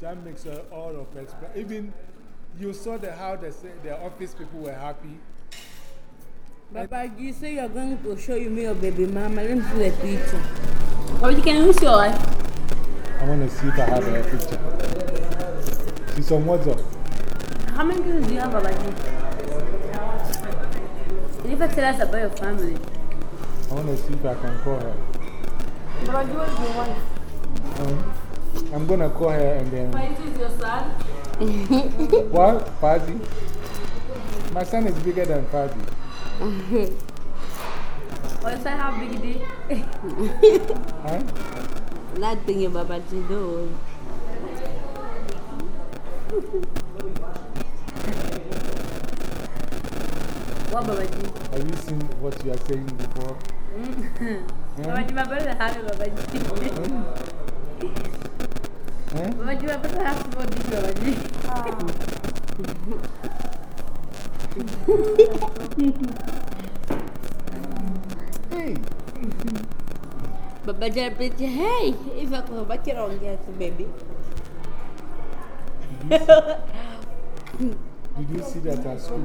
That makes all of us. Even you saw the, how the, the office people were happy. Baba, you say you're going to show you me your baby mama. Let me see the picture. Or you can use your wife. I want to see if I have her picture. She's on WhatsApp. How many kids do you have, Babaji? You never tell us about your family. I want to see if I can call her. Babaji, what's your wife? Um, I'm going to call her and then. Wait, is your son? what? Party? My son is bigger than Party. Or your son have big D? huh? That thing your Babaji do. What, Babaji? Have you seen what you are saying before? Hmm? Babaji, my brother has it, Babaji. Huh? Babaji, my brother has small dish, Babaji. Hey! Babaji anapitia, hey, hivi ako Babaji anaongea tu baby. Did you see that at school?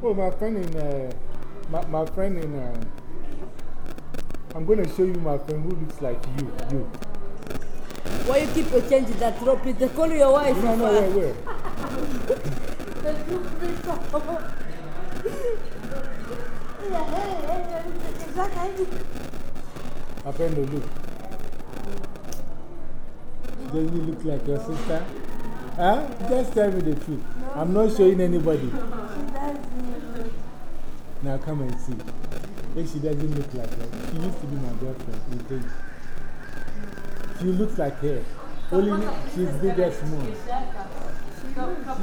Oh, my friend in, uh, my, my friend in, uh, I'm going to show you my friend who looks like you. You. Why you keep changing that rope? They call your wife. No, no, where, where? My friend, look. Does he look like your sister? Huh? Just tell me the truth. I'm not showing anybody. Now come and see. If she doesn't look like her, she used to be my girlfriend. You think? She looks like her. Only she's bigger, small.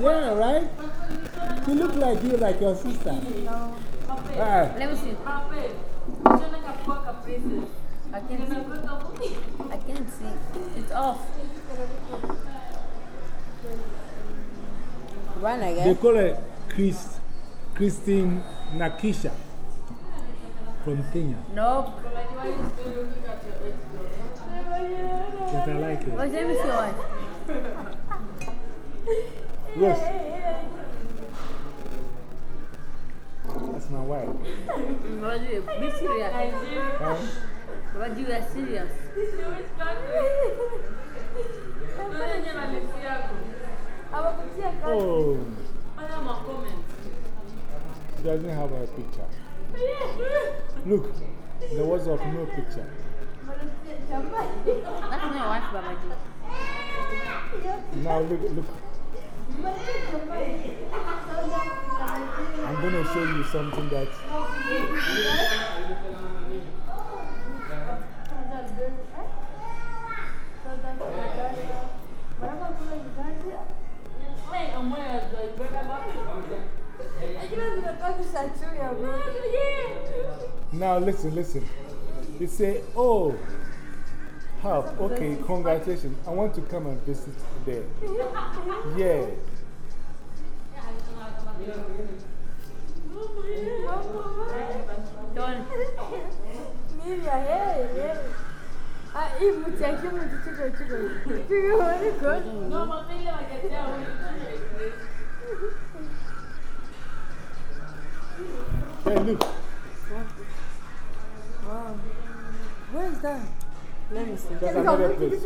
Yeah, right? She looks like you, like your sister. Ah, Let me see. I can't see. I can't see. It's off. Run they again. call her Chris, Christine Nakisha from Kenya. Nope. But I like her. Wait, let me see your wife. Yes. That's my wife. Babaji, be serious. Huh? Babaji, you are serious. Oh. She doesn't have a picture. Look, there was of no picture. That's not your wife, Babaji. Now look, look. I'm going to show you something that. Now listen, listen. They say, oh, help. Okay, congratulations. I want to come and visit there. Yeah. Don't. Hey, look. Where is that? Let me see. That's another place.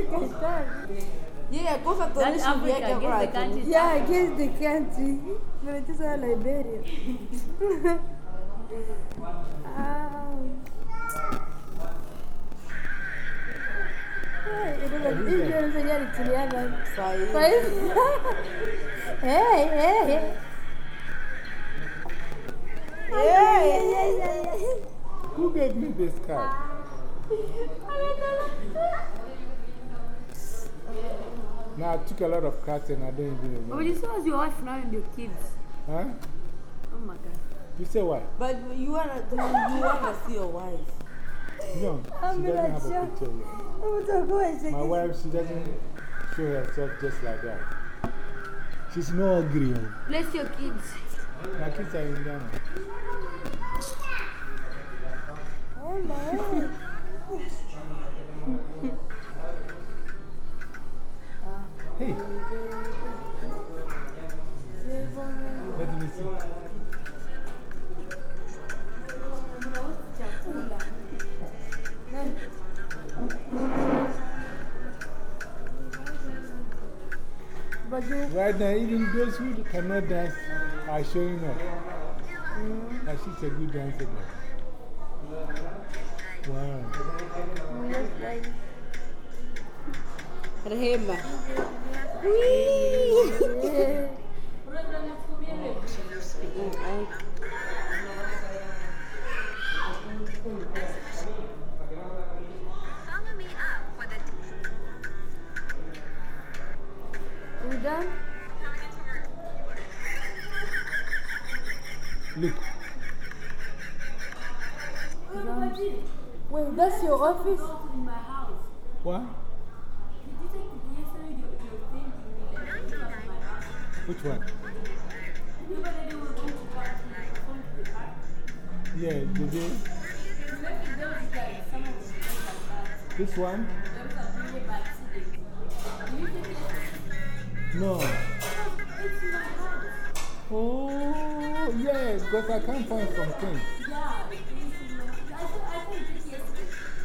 Yeah, go for the That's Africa. Guess the country. Yeah, guess the country. It is all Liberia. Hey. Hey, hey, hey. Hey, yeah, yeah, yeah. Who gave me this card? Now I took a lot of cards and I don't even remember. Babaji, so is your wife now and your kids. Huh? Oh my god. You say what? But you wanna, you wanna see your wife. No, she I'm doesn't gonna have a picture yet. So go and My wife, she doesn't show herself just like that. She's no ugly. Bless your kids. My kids are in Ghana. Hey, let me see. Right now, even those who cannot dance are showing up. And she's a good dancer. now. Wow. you look like. Rehema. Yeah. Your office? what? Which one? Yeah, did they? This one? No. Oh, yeah, because I can't find something.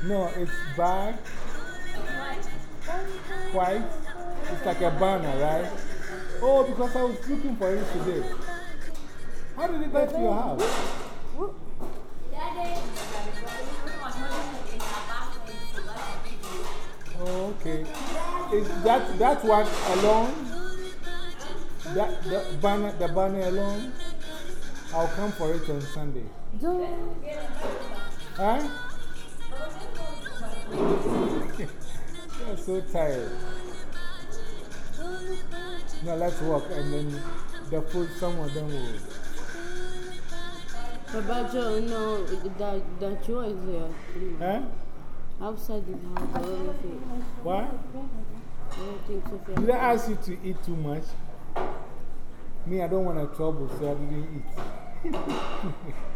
No, it's black, white. It's like a banner, right? Oh, because I was looking for it today. How did it get to your house? Oh, okay. Is that, that one alone? That, the, banner, the banner alone? I'll come for it on Sunday. Huh? You're so tired. Now let's walk and then the food, some of them will. Baba Joe, no, that, that Joe is here. Huh? Outside the house, I don't know if it- What? I don't. Did I ask you to eat too much? Me, I don't want to trouble, so I didn't eat.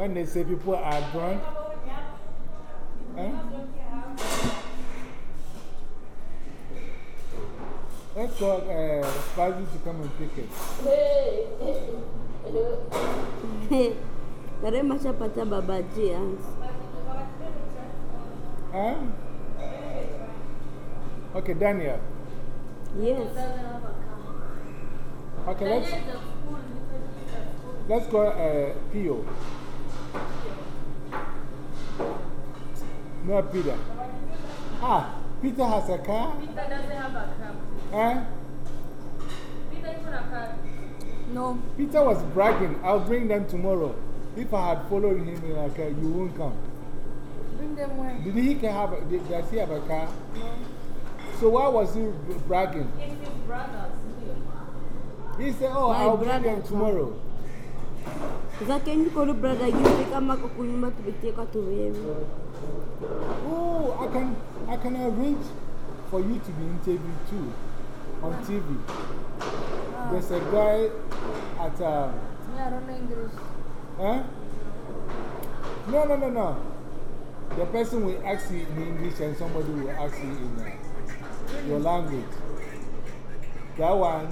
when they say people are drunk, huh? Let's call uh, Fazil to come and pick it. Rehema shapata Baba G hands. Huh? Okay, Daniel. Yes. Okay, let's, let's go uh, Pio. No, Peter. Ah, Peter has a car? Peter doesn't have a car. Huh? Peter even a car. No. Peter was bragging, I'll bring them tomorrow. If I had followed him in a car, you won't come. Bring them where? Did he have a, did, does he have a car? No. So why was he bragging? It's his brothers. He said, Oh, My I'll bring brother them come. tomorrow. Zake ndikolo brother gisi kama kukunyuma tubitika tuwewe. Oh, I can, I can arrange for you to be interviewed too on TV. There's a guy at, um, Me, I don't know English. huh? No, no, no, no. The person will ask you in English and somebody will ask you in uh, your language. That one,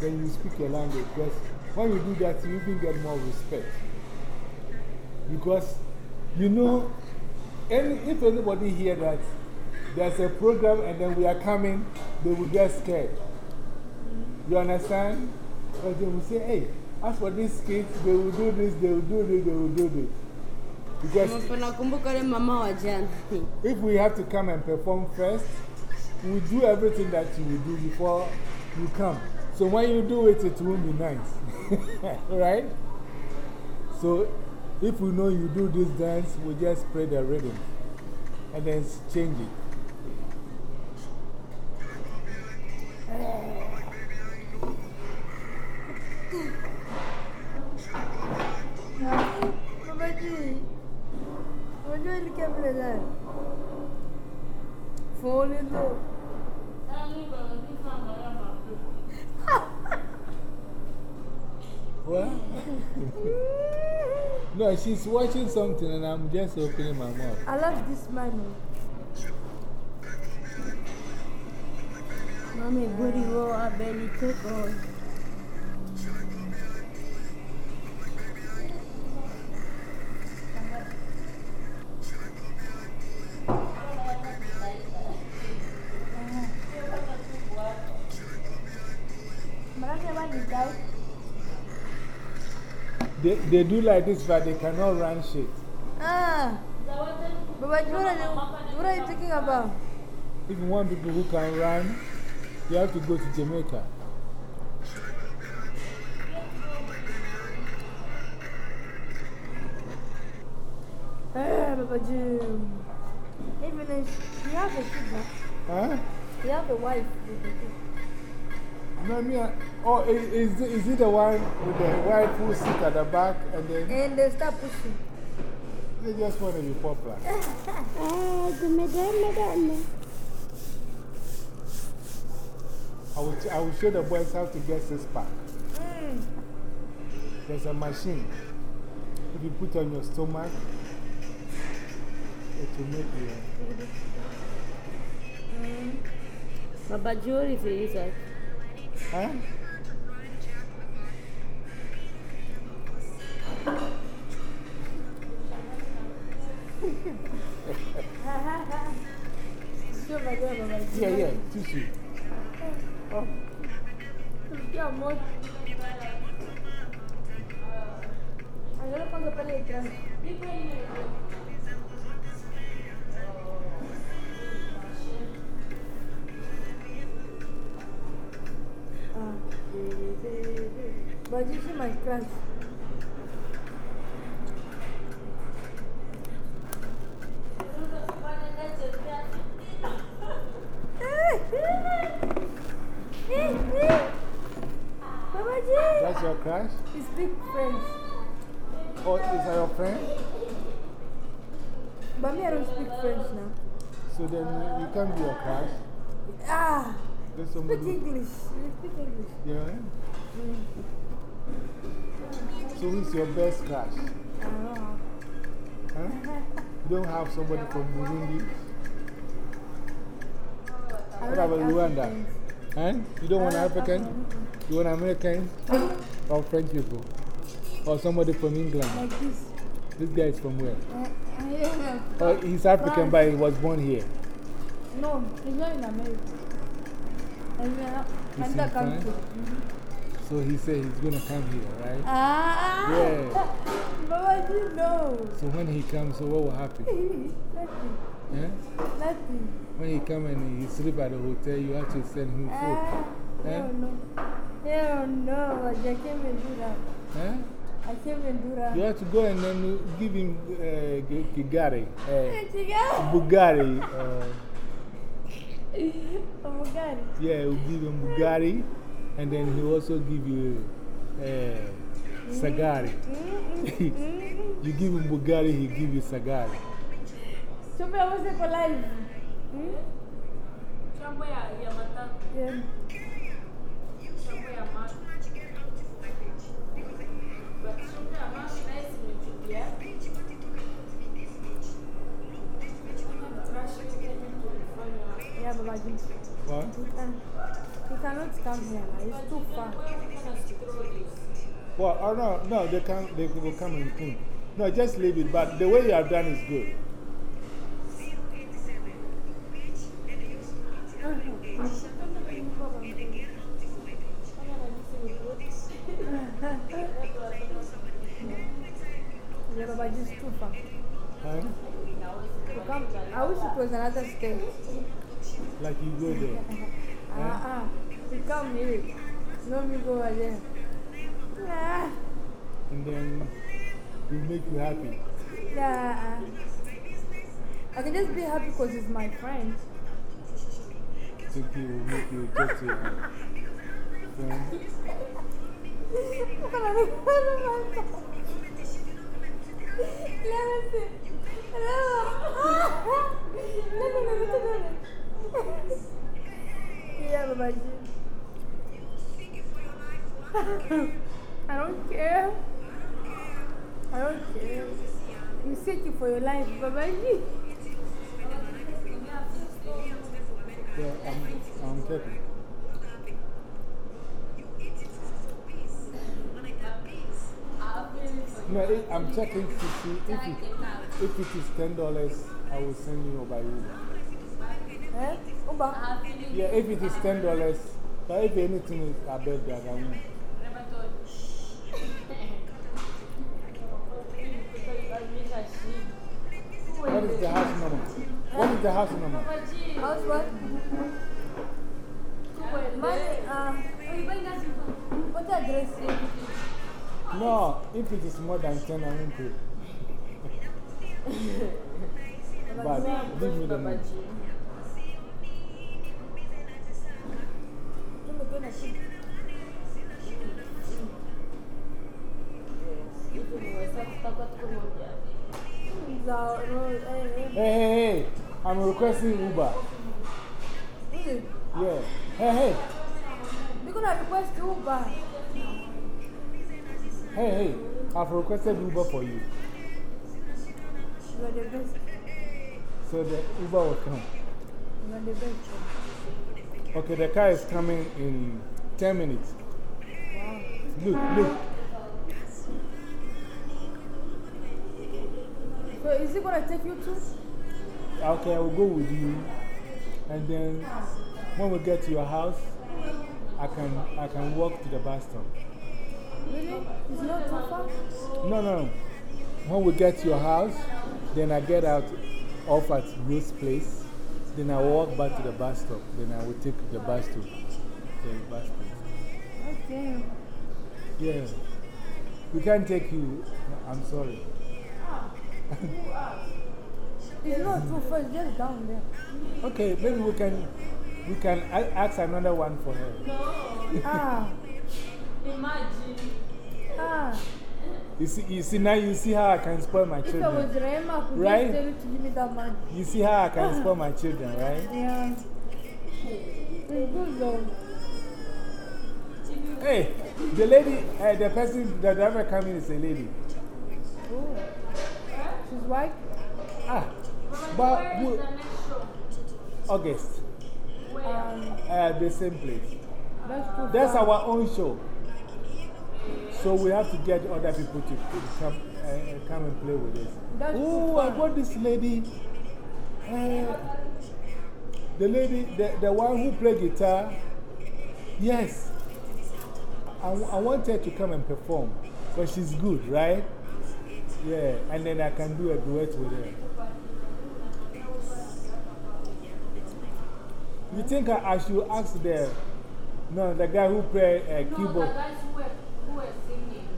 then you speak your language. Because when you do that, you even get more respect. Because you know, any, if anybody hear that there's a program and then we are coming, they will get scared. You understand? But they will say, hey, as for these kids, they will do this, they will do this, they will do this. Because if we have to come and perform first, we do everything that you will do before you come. So when you do it, it won't be nice. right? So if we know you do this dance, we just play the rhythm and then change it. Baba G. Unajua no, she's watching something and I'm just opening my mouth. I love this man. Mommy, booty roll, I barely took on. They, they do like this, but they cannot run shit. Ah. Baba Jura, what are you talking about? If you want people who can run, you have to go to Jamaica. Ah, Baba Jim. Even if you have a kid, huh? Huh? you have a wife. No, me, I- oh, is, is, it- is it the one with the wife who sit at the back and then And they start pushing. they just want to be popular? Ah, the madam, I will, I will show the boys how to get six pack. Mm. There's a machine. If you put on your stomach, it will make you. Baba Jory for you, sir. Huh? Show my girl, Baba Jim. Yeah, yeah, tissue. Oh, Yeah, more. I'm gonna put the pellet. Ah. But you see my crush. Baba Ji! that's your crush? We speak French. Oh, is that your friend? But me, I don't speak French now. So then your crush. Ah! There's Speak. English. Speak English. Yeah? So who's your best crush? I don't know. Huh? You don't have somebody from Burundi? What about Rwanda? Huh? You don't want I like African? You want American? Or French people? Or somebody from England? Like this. This guy is from where? Uh, yeah. Oh, he's African, but he was born here. No, he's not in America. He's in He's another in France? country. So he said he's going to come here, right? Ah! Yeah. Baba, you know. So when he comes, so what will happen? Nothing. Yeah? Nothing. When he come and he sleep at the hotel, you have to send him food. Ah, Eh? hell no. Hell no. I can't even do that. Huh? I can't even do that. You have to go and then give him uh, G- Kigari, uh. Uh, Oh my god. yeah, he'll give him Bugatti, and then he'll also give you uh, Sagari. you give him Bugatti, he'll give you Sagari. Show me what's it for life. Hmm? Chambo ya, ya mata. Yeah. Come here. It's too far. Well, oh no, no, they, can, they will come and clean. No, just leave it, but the way you have done is good. Yeah, Baba Ji is too far. Huh? To come, I wish it was another state. Like you go there. Ah, ah. To come here. No, me go over there. Ah, and then we make you happy. yeah. I can just be he's my friend. Think he will make you your friend. Yeah, I don't care. I don't care. You searching for your life, Baba Yeah, I'm, I'm checking. No, it, I'm checking to see if it, if it is $10, I will send you by Uber. Eh? Uba. Yeah, if it is $10, but if anything is above that, I won't. What is the house number? What is the house number? How's what? Money, uh, what's the address? No, if it is more than 10, I won't pay. but give me the money. Give me ten and two. Za- no, eh, eh. Hey, hey, hey, I'm requesting Uber. It? Yeah. Hey, hey, We're gonna request Uber. hey, hey, I've requested Uber for you. You are the best. So the Uber will come. You are the best. Okay, the car is coming in 10 minutes. Look, look. So is he gonna take you to? Okay, I will go with you. And then when we get to your house, I can, I can walk to the bus stop. Really? It's not too far? No, no. When we get to your house, then I get out off at Rose Place. Then I walk back to the bus stop. Then I will take the bus to the bus stop. Okay. Yeah. We can't take you. I'm sorry. Ah, It's not too far, it's just down there. Okay, maybe we can, we can ask another one for her. Ah, Imagine. ah. You see, you see, now you see how I can spoil my If I children. was Rema, could Right? you to give me that money. You see how I can spoil my children, right? Yeah. It's good though. Hey, the lady, uh, the person, the driver coming is a lady. Oh. She's white? Ah, but we- is the next show? August, Um, uh, the same place. that's far. our own show. So we have to get other people to come, uh, come and play with us. Oh, I got this lady. Uh, the lady, the, the one who play guitar. Yes. I, I want her to come and perform. But she's good, right? Yeah. And then I can do a duet with her. You think I, I should ask the, no, the guy who play uh, No, keyboard? the guys who were, who were singing.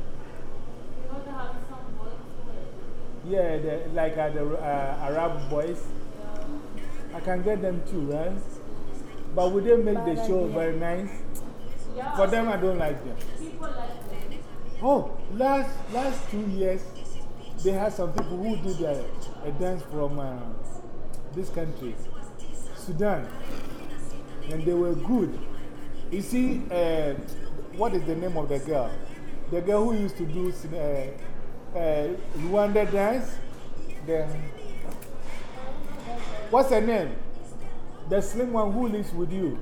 You know, have some boys who were Yeah, the, like uh, the uh, Arab boys. I can get them too, right? But would they make the show very nice? Yeah. For them, I don't like them. People like them. Oh, last, last two years, they had some people who did a, a dance from uh, this country, Sudan. And they were good. You see, uh, what is the name of the girl? The girl who used to do uh, uh, Rwanda dance? The, what's her name? The slim one who lives with you.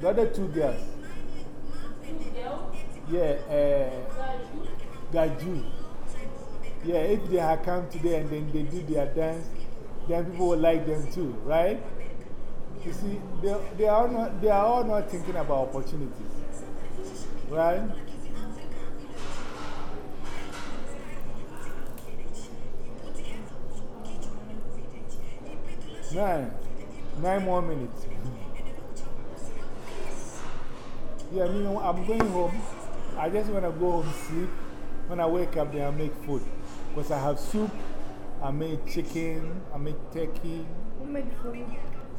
The other two girls. Yeah, Gaju. Yeah, if they had come today and then they do their dance, then people will like them too, right? You see, they, they, are not, they are all not thinking about opportunities, right? Nine. Nine more minutes. Yeah, I mean, I'm going home. I just want to go home, sleep. When I wake up, then I make food. Because I have soup, I make chicken, I make turkey. Who made you?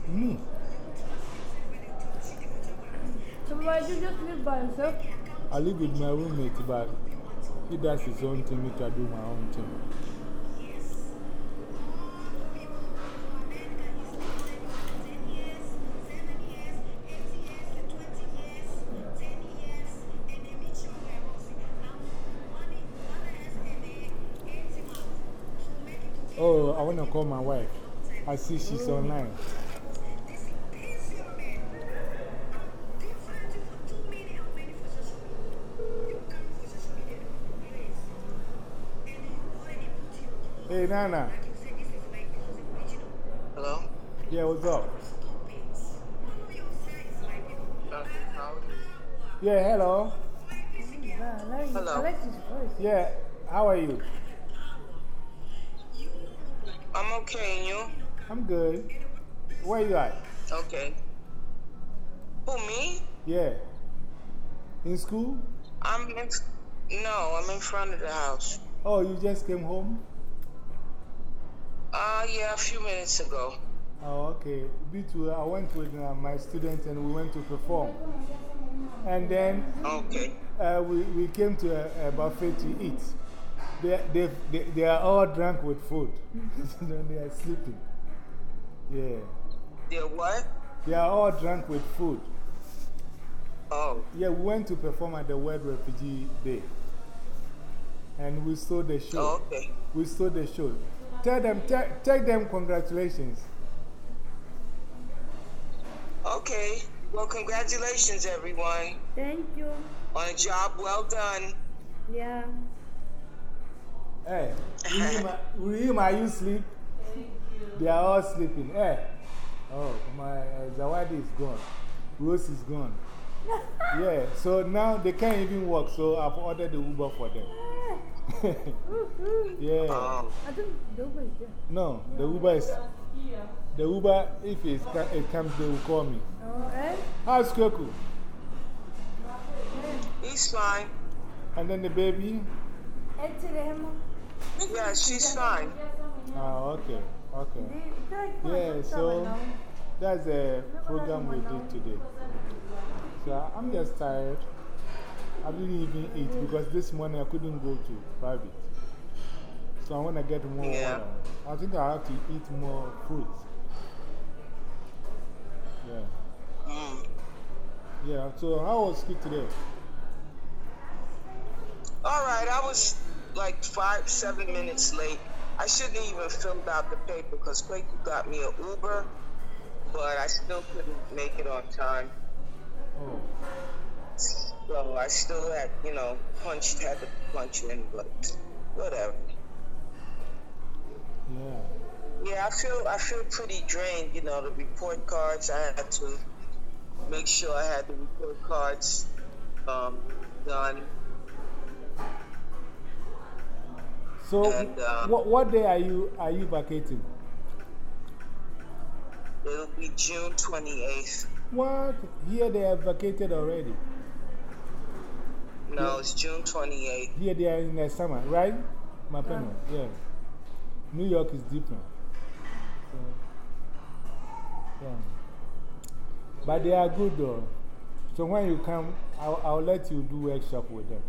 Me. So why you just live by yourself? I live with my roommate, but he does his own thing, me to do my own thing. Want to call my wife. I see she's online. Hey, Nana. Hello? Yeah, what's up? Uh, Yeah, hello. Yeah, I like, Hello. I like his voice. Yeah, how are you? I'm okay, and you? I'm good. Where you at? Okay. Who, me? Yeah. In school? I'm in. No, I'm in front of the house. Oh, you just came home? Uh, yeah, a few minutes ago. Oh, okay. Me too. I went with uh, my students and we went to perform. And then Okay. uh, we, we came to a, a buffet to eat. They, they, they, they are all drunk with food. they are sleeping. Yeah. They're what? They are all drunk with food. Oh, Yeah, we went to perform at the World Refugee Day. And we saw the show. oh okay. We saw the show. Tell them, tell, tell them congratulations. Okay. Well, congratulations, everyone, Thank you. on a job well done. Yeah. Hey, Rima, Rima, are you sleep? They are all sleeping. Hey. Oh, my uh, Zawadi is gone. Rose is gone. yeah, so now they can't even walk, so I've ordered the Uber for them. yeah. Um, I think the Uber is there. No, the Uber is. The Uber, if it's, it comes, they will call me. Oh, eh? How's Koku? he's fine. And then the baby? Eh, today, Emma. Yeah, she's fine. Ah, okay, okay. They- they like, Yeah, "Oh, so that's the program we did today. So I'm just tired. I didn't even eat because this morning I couldn't go to private. So I want to get more Yeah. water. I think I have to eat more fruit. Yeah. Mm. Yeah, so how was school today? All right, I was like five, seven minutes late. I shouldn't have even filled out the paper because Quaker got me an Uber, but I still couldn't make it on time. Oh, So I still had, you know, punched, had to punch in, but whatever. yeah. Yeah, I feel I feel pretty drained. You know, the report cards. I had to make sure I had the report cards um, done. So, And, um, what, what day are you, are you vacating? It'll be June twenty eighth. What? Here they have vacated already. No, it's June twenty eighth. Here they are in the summer, right? Mapeno, yeah. New York is different. So, yeah. But they are good though. So when you come, I'll, I'll let you do workshop with them.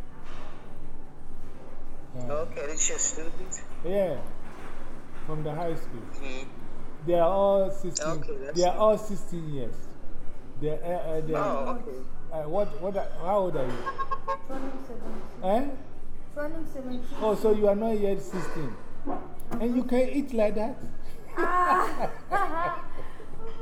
Yeah. Okay, it's your students. Yeah. From the high school. Mm. They are all 16. Okay, that's they are all 16 years. They're, uh, uh, they're, Oh, okay. uh, what, what, are- how old are you? Turning 17. Eh? Turning 17. Oh, so you are not yet 16. And you can eat like that? Ah!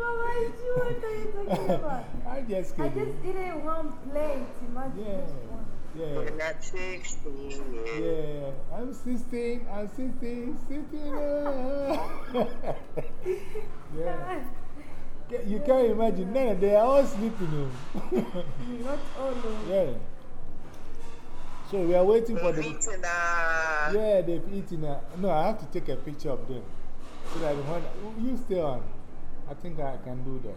Mama, you what are you talking about? I'm just I kidding. just eating one plate. Imagine Yeah, just one. Yeah, We're not sixteen yet. yeah. I'm 16, I'm 16, 16. uh. yeah. Ca- You can't imagine. No, they are all sleeping. oh. Not all of yeah. So we are waiting for We're the. eating, uh, Yeah, they've eaten. A, no, I have to take a picture of them. So that when you stay on, I think I can do that.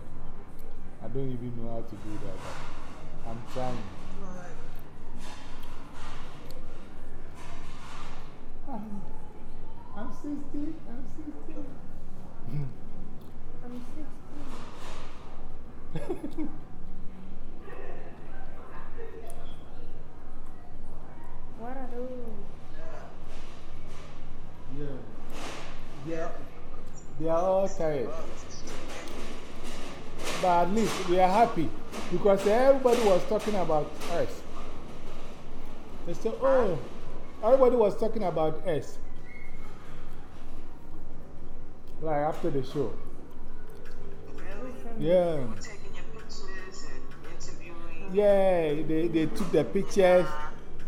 I don't even know how to do that. I'm trying. I'm, I'm 16. I'm 16. I'm 16. What are those? Yeah. Yeah. They are all tired. But at least we are happy because everybody was talking about us. They said, oh, everybody was talking about us. like after the show. Really? Yeah. Taking your pictures and interviewing. Yeah, they, they took the pictures.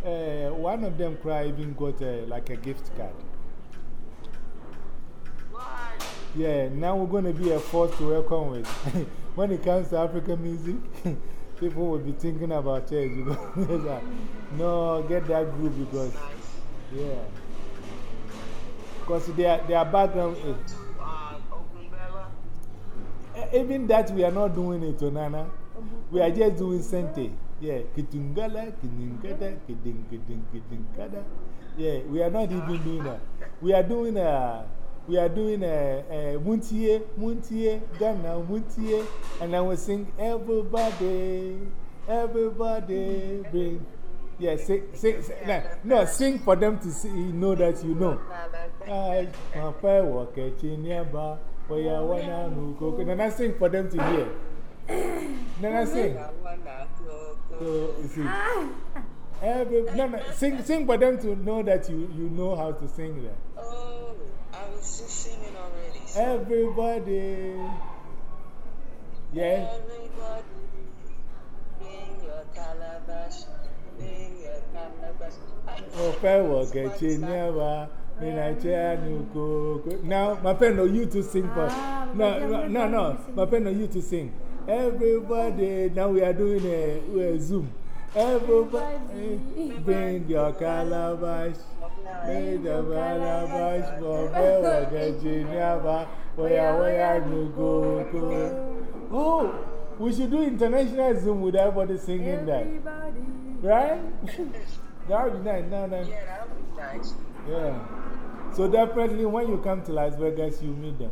Uh, one of them cry even got uh, like a gift card. What? Yeah, now we're going to be a force to welcome with. when it comes to African music, people will be thinking about church. You know? It's like, no, get that group because. Yeah. Because their, their background is. To uh. Eh, Even that, we are not doing it, Onana. We are just doing Sente. Yeah. Kitungala, Kiding, Kidingada. Yeah, we are not even doing that. We are doing a. We are doing a, a Muntie, Muntie, Ghana, Muntie, and I will sing everybody, everybody bring. Yeah, sing, sing, sing no, no, sing for them to see, know that you know. I, my fair work, a chinyaba, for ya wanna no go. Then I sing for them to hear. Then I sing. So, you see, every, no, no, sing, sing for them to know that you, you know how to sing that. Oh, I was just singing already. So Everybody. Yeah. Everybody, bring your calabash, bring your calabash. I Oh, fair work, a chinyaba. Now, my friend, no, you to sing for. Ah, No, no, no, no. My friend, no, you to sing. Everybody, now we are doing a, a Zoom. Everybody, bring your calabash. Bring the calabash for fair work, a chinyaba. Where, where, no go, go. Oh, we should do international Zoom with everybody singing that. Right? that would be nice. No, no. Yeah, that would be nice. Yeah. So definitely when you come to Las Vegas, you meet them.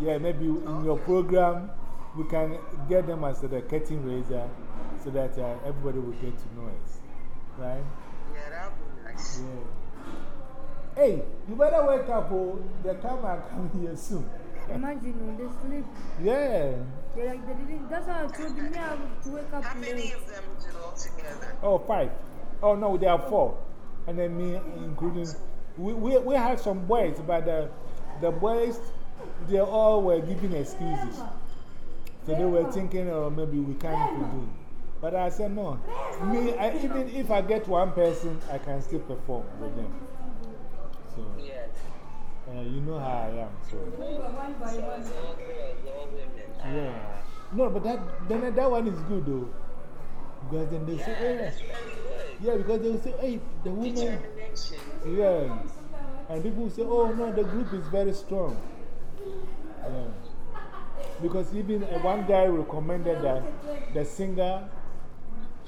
Yeah, maybe in your program, we can get them as the curtain raiser so that uh, everybody will get to know us. Right? Yeah, that would be nice. Yeah. Hey, you better wake up. Oh, the camera come here soon. Imagine when they sleep. Yeah. They like, they didn't. That's how I told you. Me, I have to wake up How many late. of them is it all together? Oh, five. Oh, no, there are four. And then me, including. We, we, we had some boys, but the, the boys, they all were giving excuses. So they were thinking, oh, maybe we can't do it. But I said, no. Me, I, even if I get one person, I can still perform with them. So, Yeah. Uh, you know how I am. So, So it's all girls, all women. yeah. No, but that, then that one is good though. Because then they say, oh, That's yeah, because they will say, hey, the woman. Yeah. And people say, oh no, the group is very strong. Yeah. Because even uh, one guy recommended that the singer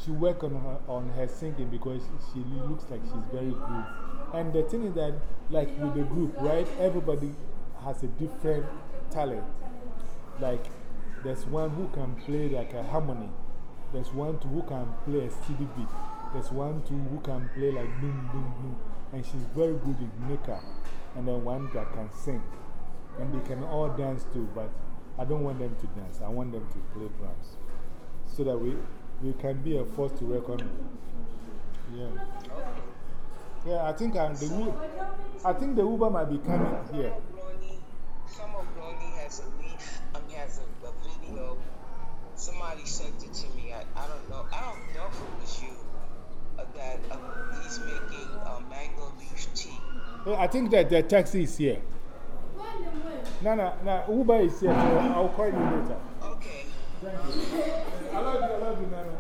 should work on her, on her singing because she looks like she's very good. And the thing is that, like with the group, right, everybody has a different talent. Like, there's one who can play like a harmony, there's one who can play a steady beat, there's one too who can play like boom, boom, boom. And she's very good in makeup. And then one that can sing. And they can all dance too, but I don't want them to dance. I want them to play drums. So that we, we can be a force to reckon with. Yeah. Yeah, I think, uh, the, Wu- I think the Uber might be coming here. Ronnie, some of Ronnie has a leaf, um, has a, a video. Somebody sent it to me. I, I don't know. I don't know if it was you. Uh, that uh, he's making uh, mango leaf tea. Yeah, I think that the taxi is here. No, no, no, Uber is here, so I'll call you later. Okay. Thank you. I love you, I love you, Nana.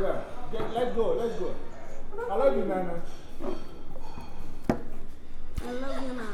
Yeah, let's go, let's go. I love you, Nana. I love you now.